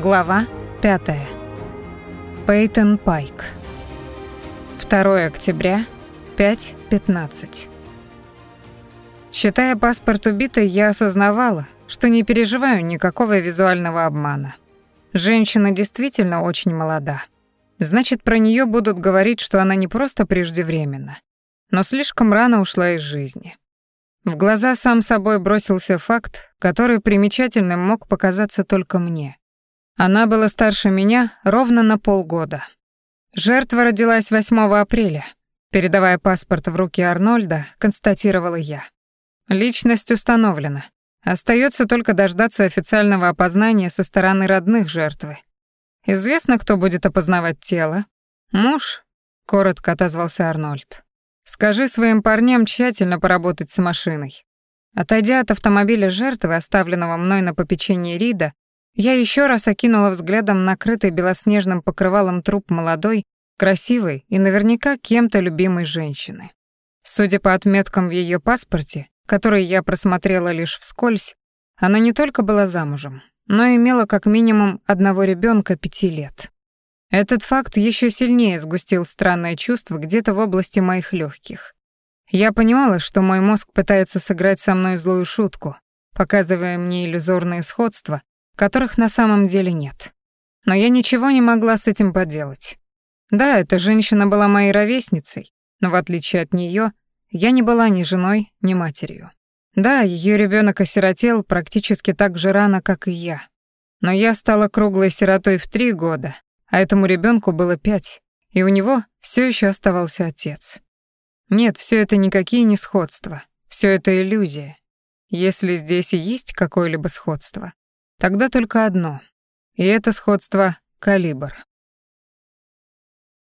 Глава 5. Пейтон Пайк. 2 октября, 5.15. Читая паспорт убитой, я осознавала, что не переживаю никакого визуального обмана. Женщина действительно очень молода. Значит, про нее будут говорить, что она не просто преждевременна, но слишком рано ушла из жизни. В глаза сам собой бросился факт, который примечательным мог показаться только мне — она была старше меня ровно на полгода. Жертва родилась 8 апреля. Передавая паспорт в руки Арнольда, констатировала я. Личность установлена. Остается только дождаться официального опознания со стороны родных жертвы. Известно, кто будет опознавать тело? Муж? Коротко отозвался Арнольд. Скажи своим парням тщательно поработать с машиной. Отойдя от автомобиля жертвы, оставленного мной на попечении Рида, я еще раз окинула взглядом накрытый белоснежным покрывалом труп молодой, красивой и наверняка кем-то любимой женщины. Судя по отметкам в ее паспорте, которые я просмотрела лишь вскользь, она не только была замужем, но имела как минимум одного ребенка пяти лет. Этот факт еще сильнее сгустил странное чувство где-то в области моих легких. Я понимала, что мой мозг пытается сыграть со мной злую шутку, показывая мне иллюзорные сходства, которых на самом деле нет. Но я ничего не могла с этим поделать. Да, эта женщина была моей ровесницей, но в отличие от нее, я не была ни женой, ни матерью. Да, ее ребенок осиротел практически так же рано, как и я. Но я стала круглой сиротой в три года, а этому ребенку было пять, и у него все еще оставался отец. Нет, все это никакие не сходства, все это иллюзия. Если здесь и есть какое-либо сходство, Тогда только одно. И это сходство — калибр.